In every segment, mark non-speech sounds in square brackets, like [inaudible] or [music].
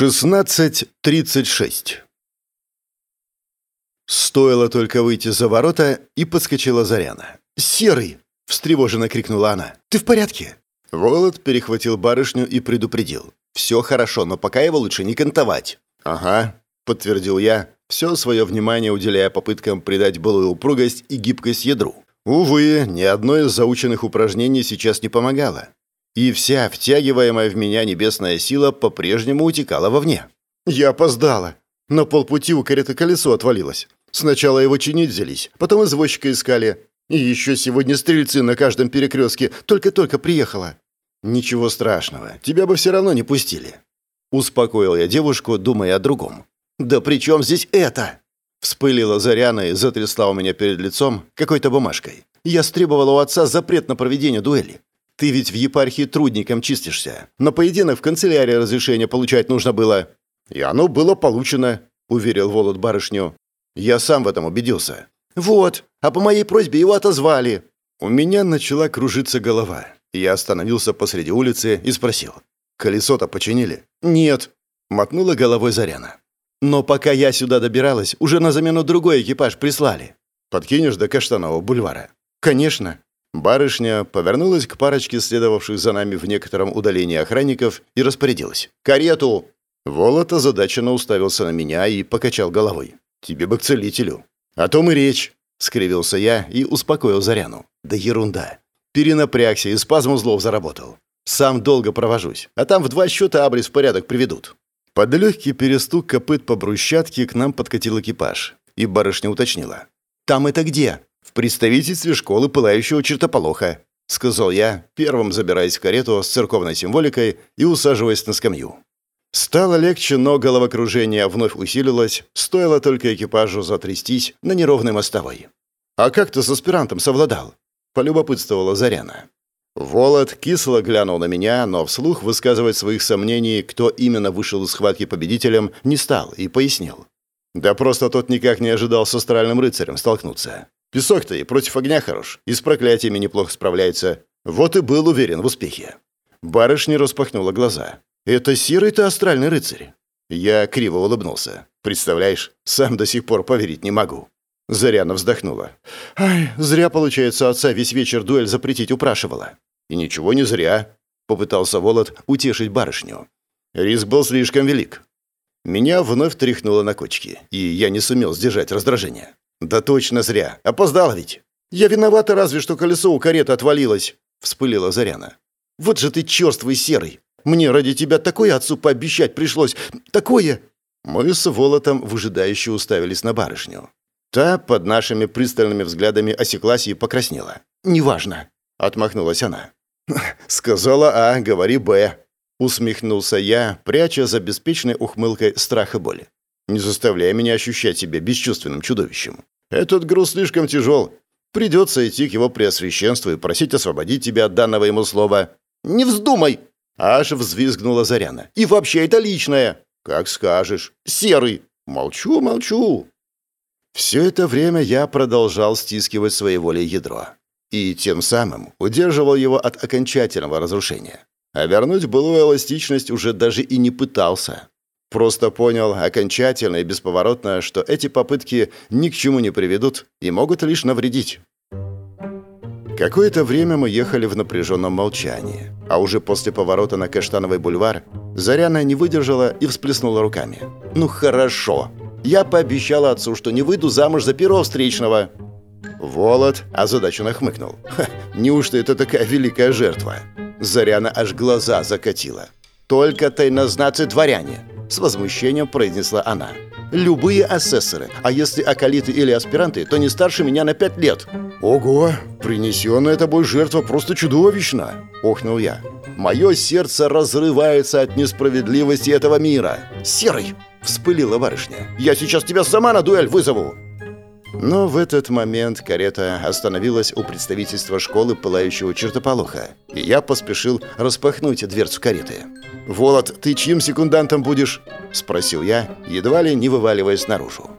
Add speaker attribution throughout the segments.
Speaker 1: 16.36 Стоило только выйти за ворота, и подскочила Заряна. «Серый!» — встревоженно крикнула она. «Ты в порядке?» Волод перехватил барышню и предупредил. «Все хорошо, но пока его лучше не кантовать». «Ага», — подтвердил я, все свое внимание уделяя попыткам придать былую упругость и гибкость ядру. Увы, ни одно из заученных упражнений сейчас не помогало и вся втягиваемая в меня небесная сила по-прежнему утекала вовне. Я опоздала. На полпути у кареты колесо отвалилось. Сначала его чинить взялись, потом извозчика искали. И еще сегодня стрельцы на каждом перекрестке только-только приехала. Ничего страшного, тебя бы все равно не пустили. Успокоил я девушку, думая о другом. «Да при чем здесь это?» Вспылила Заряна и затрясла у меня перед лицом какой-то бумажкой. Я стребовала у отца запрет на проведение дуэли. Ты ведь в епархии трудником чистишься. На поединок в канцелярии разрешение получать нужно было». «И оно было получено», — уверил Волод барышню. «Я сам в этом убедился». «Вот, а по моей просьбе его отозвали». У меня начала кружиться голова. Я остановился посреди улицы и спросил. «Колесо-то починили?» «Нет», — мотнула головой Заряна. «Но пока я сюда добиралась, уже на замену другой экипаж прислали». «Подкинешь до Каштанового бульвара?» «Конечно». Барышня повернулась к парочке следовавших за нами в некотором удалении охранников и распорядилась. «Карету!» Волод озадаченно уставился на меня и покачал головой. «Тебе бы к целителю». «О том и речь», — скривился я и успокоил Заряну. «Да ерунда. Перенапрягся и спазм узлов заработал. Сам долго провожусь, а там в два счета абрис в порядок приведут». Под легкий перестук копыт по брусчатке к нам подкатил экипаж, и барышня уточнила. «Там это где?» «В представительстве школы пылающего чертополоха», — сказал я, первым забираясь в карету с церковной символикой и усаживаясь на скамью. Стало легче, но головокружение вновь усилилось, стоило только экипажу затрястись на неровной мостовой. «А как ты с аспирантом совладал?» — полюбопытствовала Заряна. Волод кисло глянул на меня, но вслух высказывать своих сомнений, кто именно вышел из схватки победителем, не стал и пояснил. Да просто тот никак не ожидал с астральным рыцарем столкнуться. Песок-то и против огня хорош, и с проклятиями неплохо справляется. Вот и был уверен в успехе. Барышня распахнула глаза. «Это серый-то астральный рыцарь?» Я криво улыбнулся. «Представляешь, сам до сих пор поверить не могу». Заряна вздохнула. «Ай, зря, получается, отца весь вечер дуэль запретить упрашивала». «И ничего не зря», — попытался Волод утешить барышню. Риск был слишком велик. Меня вновь тряхнуло на кочки, и я не сумел сдержать раздражение. «Да точно зря. Опоздал ведь. Я виновата разве, что колесо у кареты отвалилось», — вспылила Заряна. «Вот же ты черствый серый. Мне ради тебя такое отцу пообещать пришлось. Такое!» Мы с Волотом выжидающе уставились на барышню. Та под нашими пристальными взглядами осеклась и покраснела. «Неважно», — отмахнулась она. [laughs] «Сказала А, говори Б», — усмехнулся я, пряча за беспечной ухмылкой страх и боли. Не заставляй меня ощущать себя бесчувственным чудовищем. Этот груз слишком тяжел. Придется идти к его преосвященству и просить освободить тебя от данного ему слова. Не вздумай!» Аж взвизгнула Заряна. «И вообще это личное!» «Как скажешь. Серый!» «Молчу, молчу!» Все это время я продолжал стискивать своей волей ядро. И тем самым удерживал его от окончательного разрушения. А вернуть былую эластичность уже даже и не пытался. Просто понял окончательно и бесповоротно, что эти попытки ни к чему не приведут и могут лишь навредить. Какое-то время мы ехали в напряженном молчании, а уже после поворота на Каштановый бульвар Заряна не выдержала и всплеснула руками. «Ну хорошо. Я пообещала отцу, что не выйду замуж за первого встречного». Волод озадаченно хмыкнул. Ха, «Неужто это такая великая жертва?» Заряна аж глаза закатила. «Только тайнознацы дворяне. С возмущением произнесла она. «Любые асессоры, а если акалиты или аспиранты, то не старше меня на пять лет». «Ого! Принесенная тобой жертва просто чудовищна!» – охнул я. «Мое сердце разрывается от несправедливости этого мира!» «Серый!» – вспылила барышня. «Я сейчас тебя сама на дуэль вызову!» Но в этот момент карета остановилась у представительства школы пылающего чертополоха, и я поспешил распахнуть дверцу кареты. «Волод, ты чьим секундантом будешь?» – спросил я, едва ли не вываливаясь наружу.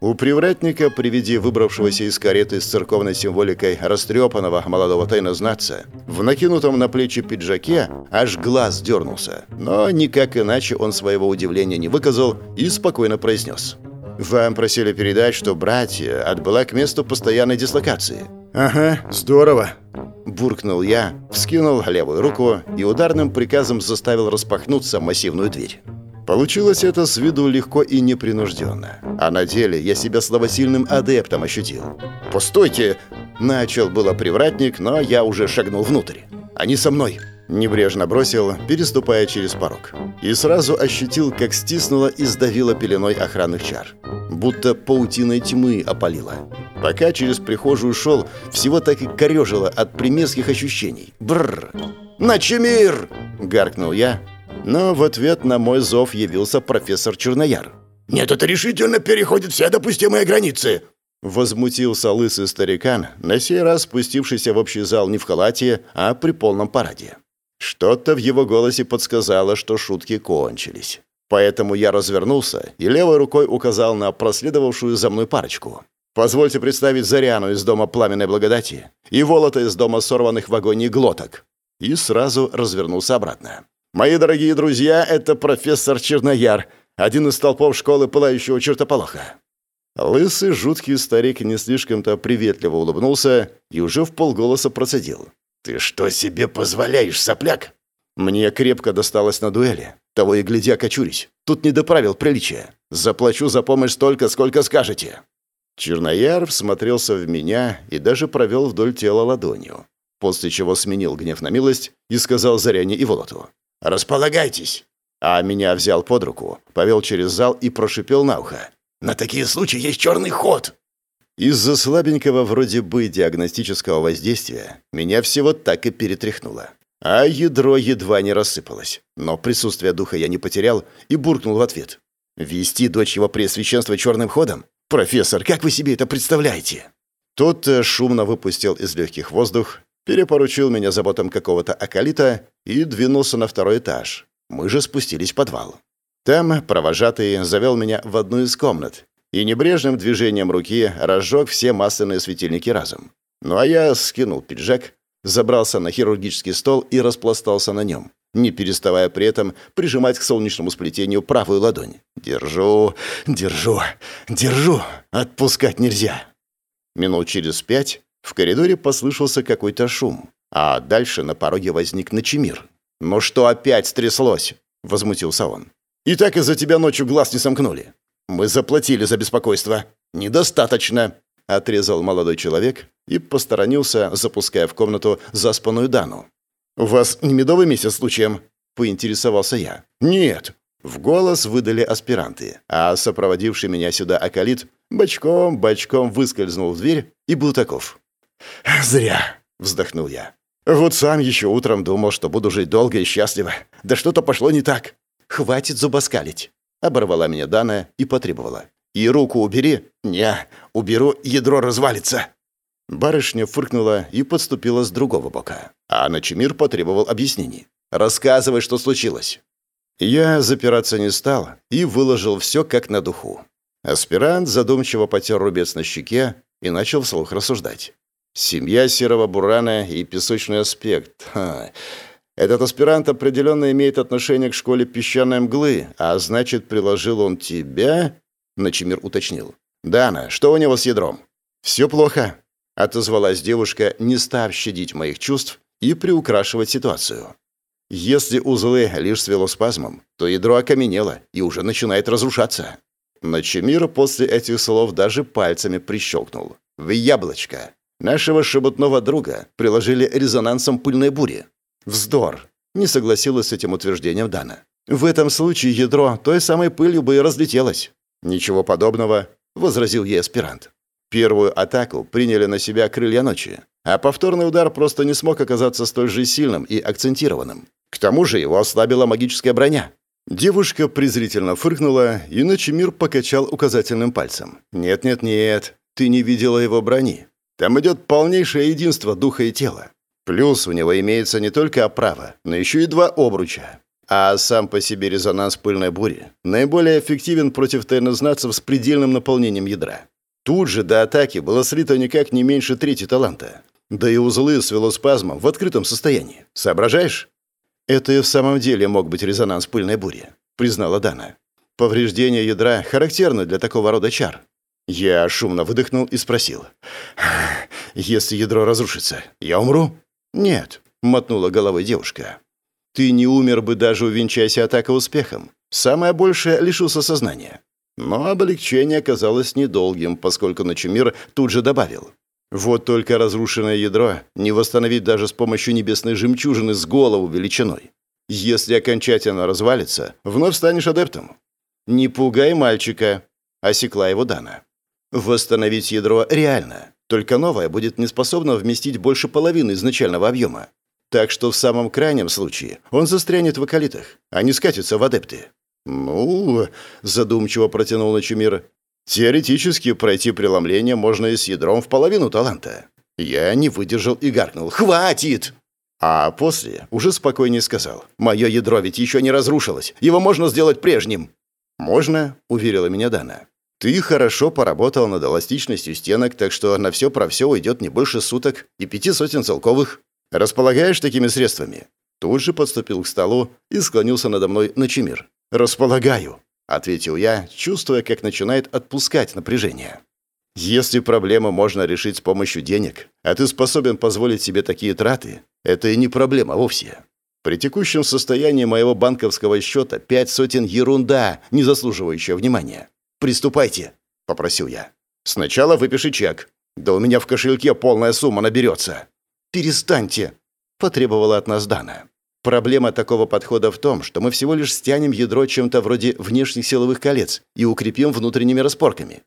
Speaker 1: У привратника при виде выбравшегося из кареты с церковной символикой растрепанного молодого тайнознатца в накинутом на плечи пиджаке аж глаз дернулся. Но никак иначе он своего удивления не выказал и спокойно произнес. «Вам просили передать, что братья отбыла к месту постоянной дислокации». «Ага, здорово», – буркнул я, вскинул левую руку и ударным приказом заставил распахнуться массивную дверь. Получилось это с виду легко и непринужденно. А на деле я себя слабосильным адептом ощутил. «Постойте!» – начал было привратник, но я уже шагнул внутрь. «Они со мной!» – небрежно бросил, переступая через порог. И сразу ощутил, как стиснуло и сдавило пеленой охранных чар. Будто паутиной тьмы опалило. Пока через прихожую шел, всего так и корежило от примерских ощущений. Бррр! «Начемир!» – гаркнул я, но в ответ на мой зов явился профессор Чернояр.
Speaker 2: «Нет, это решительно переходит все допустимые границы!»
Speaker 1: Возмутился лысый старикан, на сей раз спустившийся в общий зал не в халате, а при полном параде. Что-то в его голосе подсказало, что шутки кончились. Поэтому я развернулся и левой рукой указал на проследовавшую за мной парочку. «Позвольте представить Заряну из дома Пламенной Благодати и Волота из дома сорванных в агонии глоток». И сразу развернулся обратно. Мои дорогие друзья, это профессор Чернояр, один из толпов школы пылающего чертополоха». Лысый, жуткий старик не слишком-то приветливо улыбнулся и уже в полголоса процедил.
Speaker 2: «Ты что себе позволяешь, сопляк?»
Speaker 1: «Мне крепко досталось на дуэли. Того и глядя, кочурись. Тут не до правил приличия. Заплачу за помощь столько, сколько скажете». Чернояр всмотрелся в меня и даже провел вдоль тела ладонью, после чего сменил гнев на милость и сказал Заряне и Волоту.
Speaker 2: «Располагайтесь!»
Speaker 1: А меня взял под руку, повел через зал и прошипел на ухо.
Speaker 2: «На такие случаи есть черный ход!»
Speaker 1: Из-за слабенького вроде бы диагностического воздействия меня всего так и перетряхнуло. А ядро едва не рассыпалось. Но присутствие духа я не потерял и буркнул в ответ. «Вести дочь его преосвященства черным ходом? Профессор, как вы себе это представляете?» Тот э, шумно выпустил из легких воздух, перепоручил меня заботам какого-то акалита и двинулся на второй этаж. Мы же спустились в подвал. Там провожатый завел меня в одну из комнат и небрежным движением руки разжег все масляные светильники разом. Ну а я скинул пиджак, забрался на хирургический стол и распластался на нем, не переставая при этом прижимать к солнечному сплетению правую ладонь. «Держу, держу, держу! Отпускать нельзя!» Минут через пять в коридоре послышался какой-то шум, а дальше на пороге возник Начемир. «Ну что опять стряслось?» — возмутился он. «И так из-за тебя ночью глаз не сомкнули. Мы заплатили за беспокойство. Недостаточно!» — отрезал молодой человек и посторонился, запуская в комнату заспанную Дану. «У вас не медовый месяц случаем?» — поинтересовался я. «Нет». В голос выдали аспиранты, а сопроводивший меня сюда акалит бочком-бочком выскользнул в дверь и был таков.
Speaker 2: «Зря», — вздохнул я. «Вот сам еще утром думал, что буду жить долго и счастливо. Да что-то пошло не так».
Speaker 1: «Хватит зубоскалить», — оборвала меня Дана и потребовала. «И руку убери».
Speaker 2: «Не, уберу, ядро развалится».
Speaker 1: Барышня фыркнула и подступила с другого бока. А Начемир потребовал объяснений. «Рассказывай, что случилось». Я запираться не стал и выложил все как на духу. Аспирант задумчиво потер рубец на щеке и начал вслух рассуждать. Семья серого бурана и песочный аспект. Ха. Этот аспирант определенно имеет отношение к школе песчаной мглы, а значит, приложил он тебя?» Начимир уточнил. «Дана, что у него с ядром?» «Все плохо», — отозвалась девушка, не став щадить моих чувств и приукрашивать ситуацию. «Если узлы лишь свело спазмом, то ядро окаменело и уже начинает разрушаться». Начимир после этих слов даже пальцами прищелкнул. «В яблочко!» Нашего шебутного друга приложили резонансом пыльной бури. Вздор. Не согласилась с этим утверждением Дана. В этом случае ядро той самой пылью бы и разлетелось. Ничего подобного, возразил ей аспирант. Первую атаку приняли на себя крылья ночи, а повторный удар просто не смог оказаться столь же сильным и акцентированным. К тому же его ослабила магическая броня. Девушка презрительно фыркнула, и Ночемир покачал указательным пальцем. «Нет-нет-нет, ты не видела его брони. Там идет полнейшее единство духа и тела. Плюс у него имеется не только оправа, но еще и два обруча. А сам по себе резонанс пыльной бури наиболее эффективен против тайнознацев с предельным наполнением ядра. Тут же до атаки было слито никак не меньше трети таланта. Да и узлы свело спазмом в открытом состоянии. Соображаешь? Это и в самом деле мог быть резонанс пыльной бури, признала Дана. Повреждение ядра характерно для такого рода чар. Я шумно выдохнул и спросил. «Если ядро разрушится, я умру?» «Нет», — мотнула головой девушка. «Ты не умер бы, даже увенчайся атака успехом. Самое большее — лишился сознания». Но облегчение оказалось недолгим, поскольку Ночемир тут же добавил. «Вот только разрушенное ядро не восстановить даже с помощью небесной жемчужины с голову величиной. Если окончательно развалится, вновь станешь адептом». «Не пугай мальчика», — осекла его Дана. Восстановить ядро реально, только новое будет не способно вместить больше половины изначального объема. Так что в самом крайнем случае он застрянет в околитах, а не скатится в адепты. «Ну...» — задумчиво протянул Ночемир. «Теоретически пройти преломление можно и с ядром в половину таланта». Я не выдержал и гаркнул. «Хватит!» А после уже спокойнее сказал. «Мое ядро ведь еще не разрушилось. Его можно сделать прежним». «Можно», — уверила меня Дана. Ты хорошо поработал над эластичностью стенок, так что на все про все уйдет не больше суток и пяти сотен целковых. Располагаешь такими средствами?» Тут же подступил к столу и склонился надо мной Ночемир. «Располагаю», — ответил я, чувствуя, как начинает отпускать напряжение. «Если проблему можно решить с помощью денег, а ты способен позволить себе такие траты, это и не проблема вовсе. При текущем состоянии моего банковского счета пять сотен — ерунда, не заслуживающая внимания. «Приступайте», — попросил я. «Сначала выпиши чек. Да у меня в кошельке полная сумма наберется». «Перестаньте», — потребовала от нас Дана. Проблема такого подхода в том, что мы всего лишь стянем ядро чем-то вроде внешних силовых колец и укрепим внутренними распорками.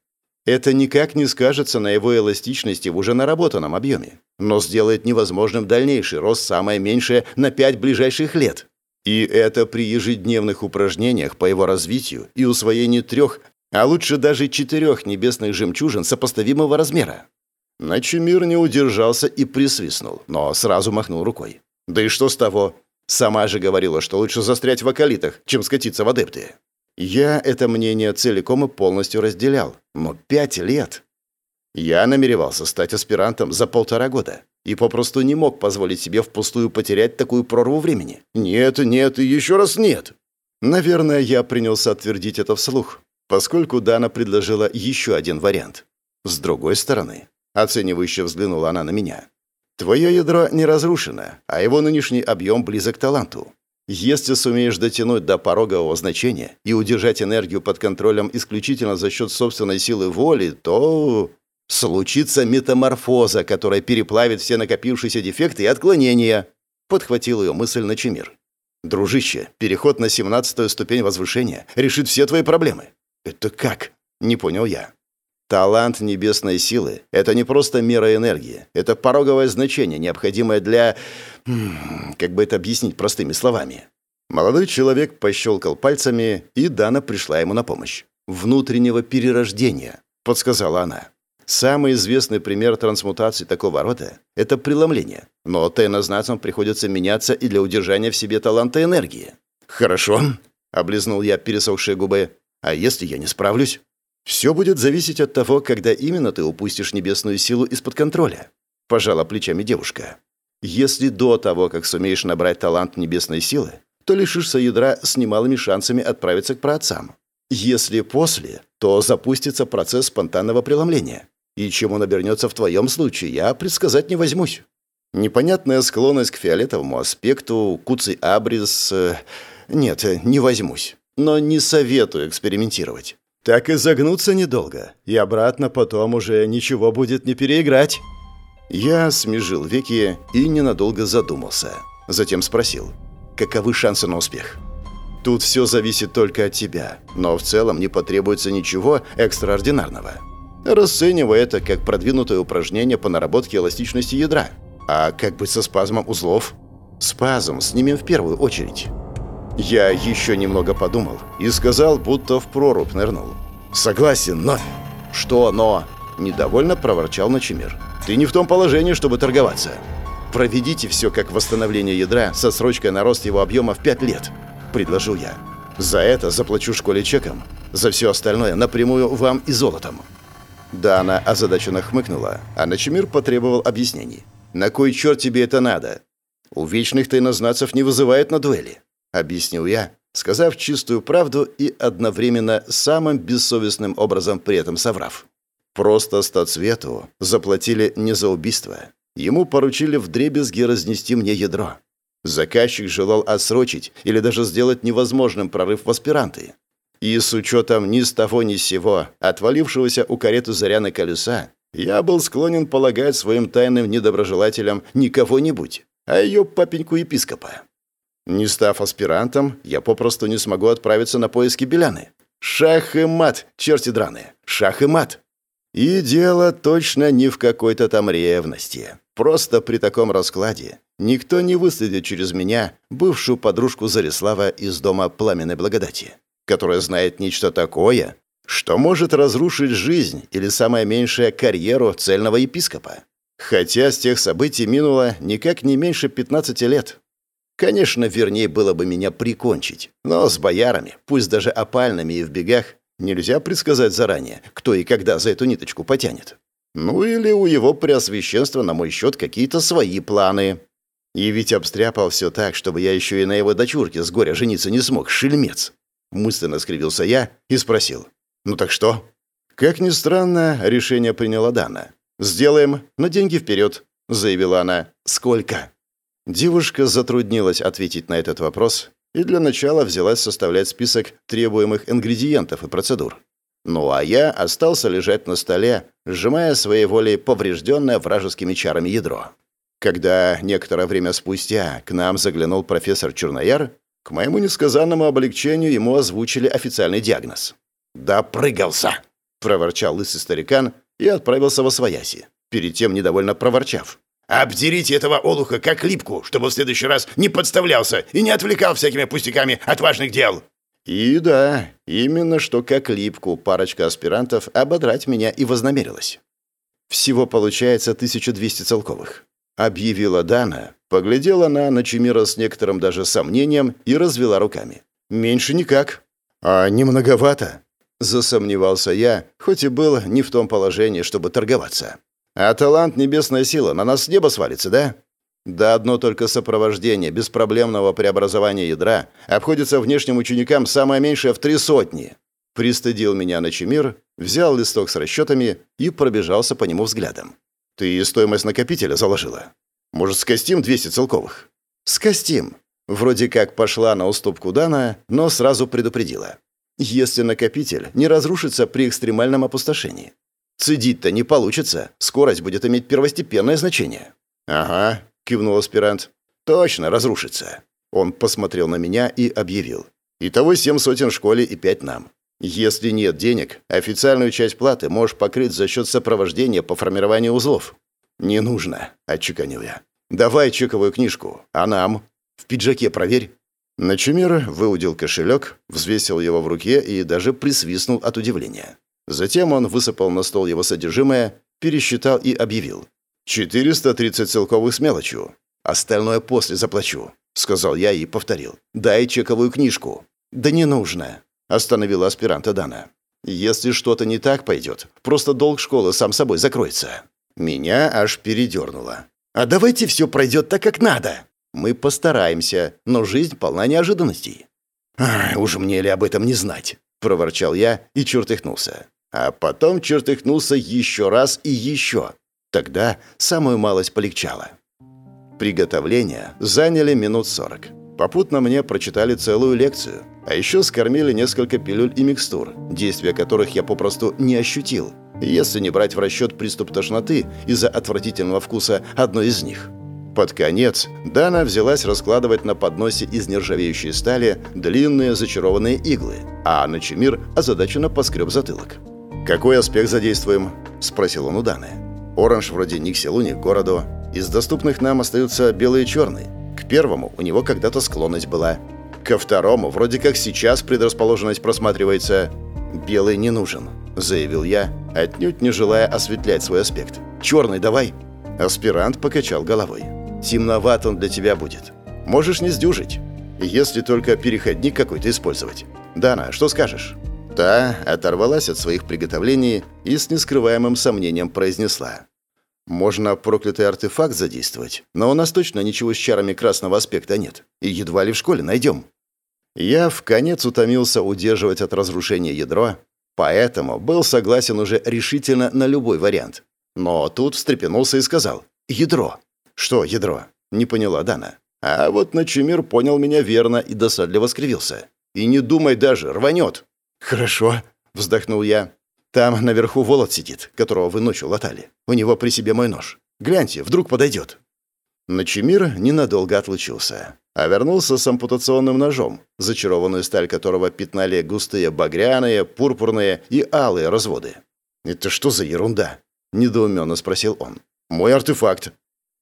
Speaker 1: Это никак не скажется на его эластичности в уже наработанном объеме, но сделает невозможным дальнейший рост самое меньшее на пять ближайших лет. И это при ежедневных упражнениях по его развитию и усвоении трех а лучше даже четырех небесных жемчужин сопоставимого размера. Начемир не удержался и присвистнул, но сразу махнул рукой. «Да и что с того? Сама же говорила, что лучше застрять в околитах, чем скатиться в адепты». Я это мнение целиком и полностью разделял, но пять лет... Я намеревался стать аспирантом за полтора года и попросту не мог позволить себе впустую потерять такую прорву времени. Нет, нет и еще раз нет. Наверное, я принялся твердить это вслух, поскольку Дана предложила еще один вариант. С другой стороны, оценивающе взглянула она на меня. Твое ядро не разрушено, а его нынешний объем близок к таланту. Если сумеешь дотянуть до порогового значения и удержать энергию под контролем исключительно за счет собственной силы воли, то случится метаморфоза, которая переплавит все накопившиеся дефекты и отклонения. Подхватил ее мысль на Чемир. Дружище, переход на семнадцатую ступень возвышения решит все твои проблемы. «Это как?» — не понял я. Талант небесной силы — это не просто мера энергии. Это пороговое значение, необходимое для... Как бы это объяснить простыми словами? Молодой человек пощелкал пальцами, и Дана пришла ему на помощь. «Внутреннего перерождения», — подсказала она. Самый известный пример трансмутации такого рода — это преломление. Но тайнознацам приходится меняться и для удержания в себе таланта энергии. «Хорошо», — облизнул я пересохшие губы. А если я не справлюсь? Все будет зависеть от того, когда именно ты упустишь небесную силу из-под контроля. Пожала плечами девушка. Если до того, как сумеешь набрать талант небесной силы, то лишишься ядра с немалыми шансами отправиться к праотцам. Если после, то запустится процесс спонтанного преломления. И чем он обернется в твоем случае, я предсказать не возьмусь. Непонятная склонность к фиолетовому аспекту, куцый абрис... Э, нет, не возьмусь но не советую экспериментировать. Так и загнуться недолго, и обратно потом уже ничего будет не переиграть. Я смежил веки и ненадолго задумался. Затем спросил, каковы шансы на успех? Тут все зависит только от тебя, но в целом не потребуется ничего экстраординарного. Расценивай это как продвинутое упражнение по наработке эластичности ядра. А как быть со спазмом узлов? Спазм снимем в первую очередь. Я еще немного подумал и сказал, будто в прорубь нырнул. «Согласен, но...» «Что «но»?» – недовольно проворчал Ночемир. «Ты не в том положении, чтобы торговаться. Проведите все как восстановление ядра со срочкой на рост его объема в пять лет». — предложил я. «За это заплачу школе чеком. За все остальное напрямую вам и золотом». Да, она озадаченно хмыкнула, а Начемир потребовал объяснений. «На кой черт тебе это надо?» «У вечных тайнознацев не вызывает на дуэли», — объяснил я, сказав чистую правду и одновременно самым бессовестным образом при этом соврав. Просто стацвету заплатили не за убийство. Ему поручили вдребезги разнести мне ядро. Заказчик желал отсрочить или даже сделать невозможным прорыв в аспиранты. И с учетом ни с того ни с сего, отвалившегося у кареты Заряна колеса, я был склонен полагать своим тайным недоброжелателям не кого-нибудь, а ее папеньку-епископа. Не став аспирантом, я попросту не смогу отправиться на поиски Беляны. Шах и мат, черти драные, шах и мат. И дело точно не в какой-то там ревности. Просто при таком раскладе никто не выследит через меня бывшую подружку Зарислава из дома Пламенной Благодати, которая знает нечто такое, что может разрушить жизнь или, самое меньшее, карьеру цельного епископа. Хотя с тех событий минуло никак не меньше 15 лет. Конечно, вернее было бы меня прикончить, но с боярами, пусть даже опальными и в бегах, нельзя предсказать заранее, кто и когда за эту ниточку потянет. Ну или у его преосвященства на мой счет какие-то свои планы. И ведь обстряпал все так, чтобы я еще и на его дочурке с горя жениться не смог, шельмец. Мысленно скривился я и спросил. «Ну так что?» Как ни странно, решение приняла Дана. «Сделаем, но деньги вперед», — заявила она. «Сколько?» Девушка затруднилась ответить на этот вопрос и для начала взялась составлять список требуемых ингредиентов и процедур. Ну а я остался лежать на столе, сжимая своей волей поврежденное вражескими чарами ядро. Когда некоторое время спустя к нам заглянул профессор Чернояр, к моему несказанному облегчению ему озвучили официальный диагноз. «Допрыгался!» — проворчал лысый старикан и отправился во свояси, перед тем недовольно проворчав. «Обдерите этого олуха как липку, чтобы в следующий раз не подставлялся и не отвлекал всякими пустяками от важных дел!» И да, именно что как липку парочка аспирантов ободрать меня и вознамерилась. Всего получается 1200 целковых. Объявила Дана, поглядела на Начемира с некоторым даже сомнением и развела руками. Меньше никак. А не многовато. Засомневался я, хоть и был не в том положении, чтобы торговаться. А талант небесная сила на нас с неба свалится, да? Да одно только сопровождение беспроблемного преобразования ядра обходится внешним ученикам самое меньшее в три сотни. Пристыдил меня Начемир, взял листок с расчетами и пробежался по нему взглядом. «Ты стоимость накопителя заложила? Может, скостим 200 целковых?» «Скостим». Вроде как пошла на уступку Дана, но сразу предупредила. «Если накопитель не разрушится при экстремальном опустошении. Цедить-то не получится, скорость будет иметь первостепенное значение». «Ага, — кивнул аспирант. «Точно, разрушится». Он посмотрел на меня и объявил. «Итого семь сотен школе и пять нам. Если нет денег, официальную часть платы можешь покрыть за счет сопровождения по формированию узлов». «Не нужно», — отчеканил я. «Давай чековую книжку, а нам? В пиджаке проверь». Начумир выудил кошелек, взвесил его в руке и даже присвистнул от удивления. Затем он высыпал на стол его содержимое, пересчитал и объявил. «430 целковых с мелочью. Остальное после заплачу», — сказал я и повторил. «Дай чековую книжку». «Да не нужно», — остановила аспиранта Дана. «Если что-то не так пойдет, просто долг школы сам собой закроется». Меня аж передернуло. «А давайте все пройдет так, как надо». «Мы постараемся, но жизнь полна неожиданностей». «Уж мне ли об этом не знать?» — проворчал я и чертыхнулся. А потом чертыхнулся еще раз и еще. Тогда самую малость полегчало. Приготовления заняли минут сорок. Попутно мне прочитали целую лекцию, а еще скормили несколько пилюль и микстур, действия которых я попросту не ощутил, если не брать в расчет приступ тошноты из-за отвратительного вкуса одной из них. Под конец Дана взялась раскладывать на подносе из нержавеющей стали длинные зачарованные иглы, а Начемир озадаченно поскреб затылок. «Какой аспект задействуем?» – спросил он у Даны. Оранж вроде ни к селу, ни к городу. Из доступных нам остаются белый и черный. К первому у него когда-то склонность была. Ко второму вроде как сейчас предрасположенность просматривается. «Белый не нужен», — заявил я, отнюдь не желая осветлять свой аспект. «Черный давай». Аспирант покачал головой. «Темноват он для тебя будет. Можешь не сдюжить». если только переходник какой-то использовать. Дана, что скажешь?» Та оторвалась от своих приготовлений и с нескрываемым сомнением произнесла. «Можно проклятый артефакт задействовать, но у нас точно ничего с чарами красного аспекта нет, и едва ли в школе найдем». Я в конец утомился удерживать от разрушения ядро, поэтому был согласен уже решительно на любой вариант. Но тут встрепенулся и сказал «Ядро». «Что ядро?» — не поняла Дана. А вот Начемир понял меня верно и досадливо скривился. «И не думай даже, рванет!» «Хорошо», — вздохнул я. «Там наверху Волод сидит, которого вы ночью латали. У него при себе мой нож. Гляньте, вдруг подойдет». Начемир ненадолго отлучился, а вернулся с ампутационным ножом, зачарованную сталь которого пятнали густые багряные, пурпурные и алые разводы. «Это что за ерунда?» — недоуменно спросил он. «Мой артефакт».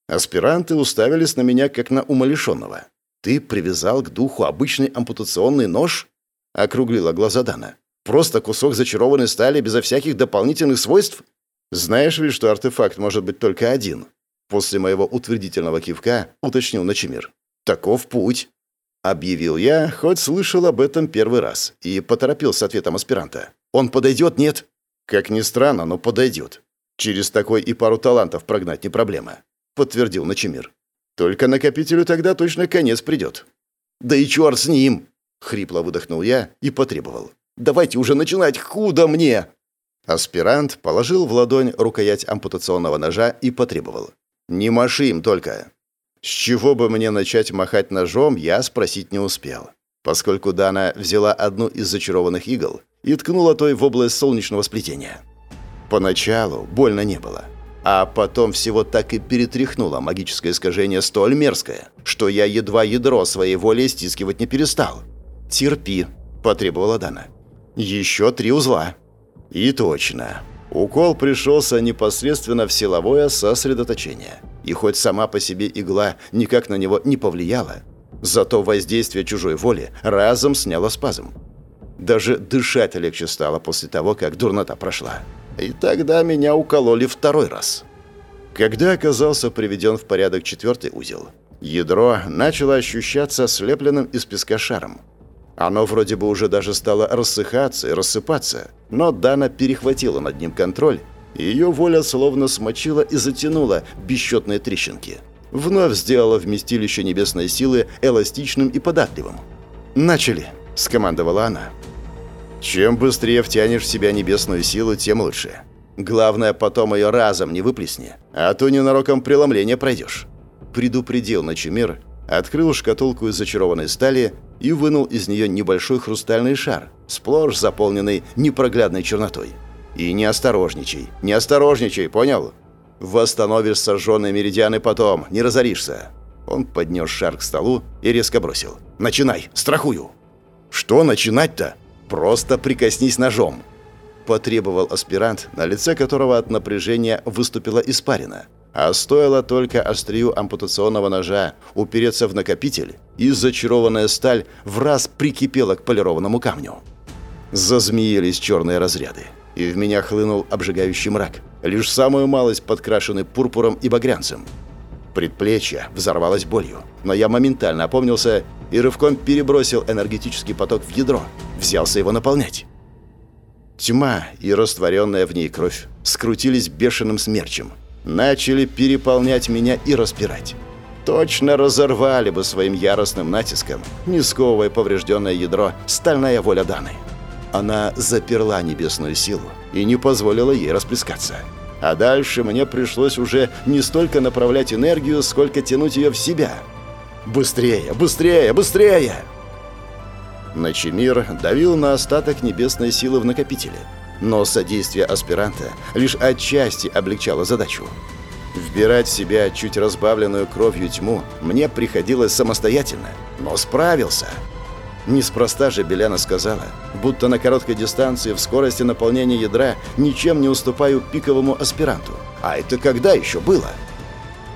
Speaker 1: Аспиранты уставились на меня, как на умалишенного. «Ты привязал к духу обычный ампутационный нож?» — округлила глаза Дана. «Просто кусок зачарованной стали безо всяких дополнительных свойств? Знаешь ведь, что артефакт может быть только один?» После моего утвердительного кивка уточнил Начимир. «Таков путь», — объявил я, хоть слышал об этом первый раз, и поторопил с ответом аспиранта. «Он подойдет, нет?» «Как ни странно, но подойдет. Через такой и пару талантов прогнать не проблема», — подтвердил Начимир. «Только накопителю тогда точно конец придет». «Да и черт с ним!» Хрипло выдохнул я и потребовал. «Давайте уже начинать, худо мне!» Аспирант положил в ладонь рукоять ампутационного ножа и потребовал. «Не маши им только!» С чего бы мне начать махать ножом, я спросить не успел, поскольку Дана взяла одну из зачарованных игл и ткнула той в область солнечного сплетения. Поначалу больно не было, а потом всего так и перетряхнуло магическое искажение столь мерзкое, что я едва ядро своей воли стискивать не перестал. «Терпи», – потребовала Дана. «Еще три узла». И точно. Укол пришелся непосредственно в силовое сосредоточение. И хоть сама по себе игла никак на него не повлияла, зато воздействие чужой воли разом сняло спазм. Даже дышать легче стало после того, как дурнота прошла. И тогда меня укололи второй раз. Когда оказался приведен в порядок четвертый узел, ядро начало ощущаться слепленным из песка шаром. Оно вроде бы уже даже стало рассыхаться и рассыпаться, но Дана перехватила над ним контроль, и ее воля словно смочила и затянула бесчетные трещинки. Вновь сделала вместилище небесной силы эластичным и податливым. «Начали!» – скомандовала она. «Чем быстрее втянешь в себя небесную силу, тем лучше. Главное, потом ее разом не выплесни, а то ненароком преломление пройдешь». Предупредил Начемир, открыл шкатулку из зачарованной стали и вынул из нее небольшой хрустальный шар, сплошь заполненный непроглядной чернотой. «И не осторожничай, не осторожничай, понял? Восстановишь сожженные меридианы потом, не разоришься». Он поднес шар к столу и резко бросил. «Начинай, страхую!» «Что начинать-то? Просто прикоснись ножом!» Потребовал аспирант, на лице которого от напряжения выступила испарина. А стоило только острию ампутационного ножа упереться в накопитель, и зачарованная сталь в раз прикипела к полированному камню. Зазмеились черные разряды, и в меня хлынул обжигающий мрак, лишь самую малость подкрашенный пурпуром и багрянцем. Предплечье взорвалось болью, но я моментально опомнился и рывком перебросил энергетический поток в ядро, взялся его наполнять. Тьма и растворенная в ней кровь скрутились бешеным смерчем – начали переполнять меня и распирать. Точно разорвали бы своим яростным натиском, сковывая поврежденное ядро, стальная воля Даны. Она заперла небесную силу и не позволила ей расплескаться. А дальше мне пришлось уже не столько направлять энергию, сколько тянуть ее в себя. «Быстрее! Быстрее! Быстрее!» Начемир давил на остаток небесной силы в накопителе – но содействие аспиранта лишь отчасти облегчало задачу. Вбирать в себя чуть разбавленную кровью тьму мне приходилось самостоятельно, но справился. Неспроста же Беляна сказала, будто на короткой дистанции в скорости наполнения ядра ничем не уступаю пиковому аспиранту. А это когда еще было?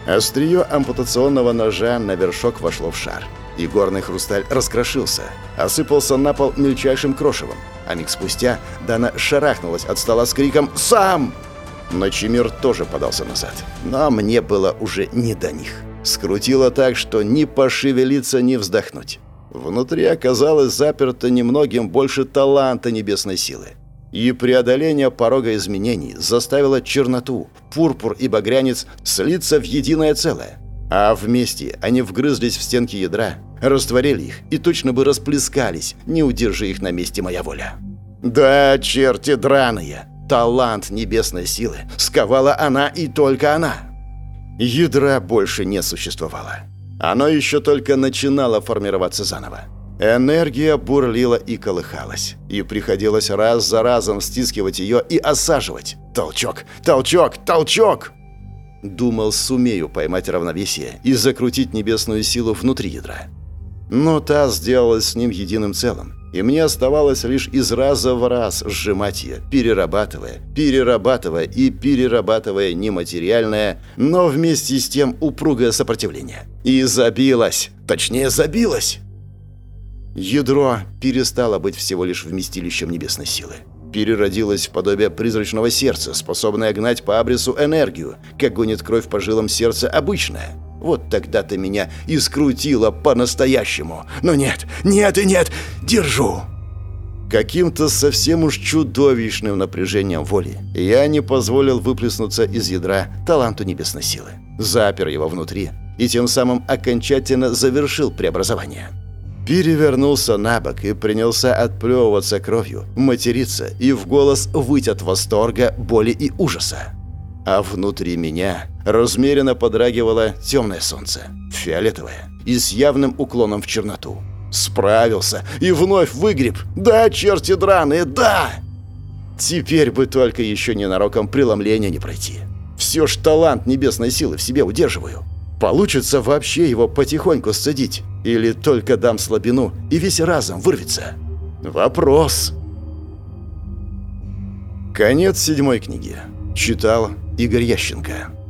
Speaker 1: Острие ампутационного ножа на вершок вошло в шар, и горный хрусталь раскрошился, осыпался на пол мельчайшим крошевом, а миг спустя Дана шарахнулась от стола с криком «Сам!». Ночемир тоже подался назад, но мне было уже не до них. Скрутило так, что ни пошевелиться, ни вздохнуть. Внутри оказалось заперто немногим больше таланта небесной силы. И преодоление порога изменений заставило черноту, пурпур и багрянец слиться в единое целое. А вместе они вгрызлись в стенки ядра, растворили их и точно бы расплескались, не удержи их на месте моя воля. Да, черти драные! Талант небесной силы сковала она и только она. Ядра больше не существовало. Оно еще только начинало формироваться заново. Энергия бурлила и колыхалась, и приходилось раз за разом стискивать ее и осаживать. Толчок, толчок, толчок! Думал, сумею поймать равновесие и закрутить небесную силу внутри ядра. Но та сделалась с ним единым целым, и мне оставалось лишь из раза в раз сжимать ее, перерабатывая, перерабатывая и перерабатывая нематериальное, но вместе с тем упругое сопротивление. И забилось, точнее забилось. Ядро перестало быть всего лишь вместилищем небесной силы. Переродилось в подобие призрачного сердца, способное гнать по абрису энергию, как гонит кровь по жилам сердца обычное. Вот тогда-то меня и скрутило по-настоящему. Но нет, нет и нет, держу. Каким-то совсем уж чудовищным напряжением воли я не позволил выплеснуться из ядра таланту небесной силы. Запер его внутри и тем самым окончательно завершил преобразование. Перевернулся на бок и принялся отплевываться кровью, материться и в голос выть от восторга, боли и ужаса а внутри меня размеренно подрагивало темное солнце, фиолетовое и с явным уклоном в черноту. Справился и вновь выгреб. Да, черти драные, да! Теперь бы только еще ненароком преломления не пройти. Все ж талант небесной силы в себе удерживаю. Получится вообще его потихоньку сцедить? Или только дам слабину и весь разом вырвется? Вопрос. Конец седьмой книги. Читал Игорь Ященко.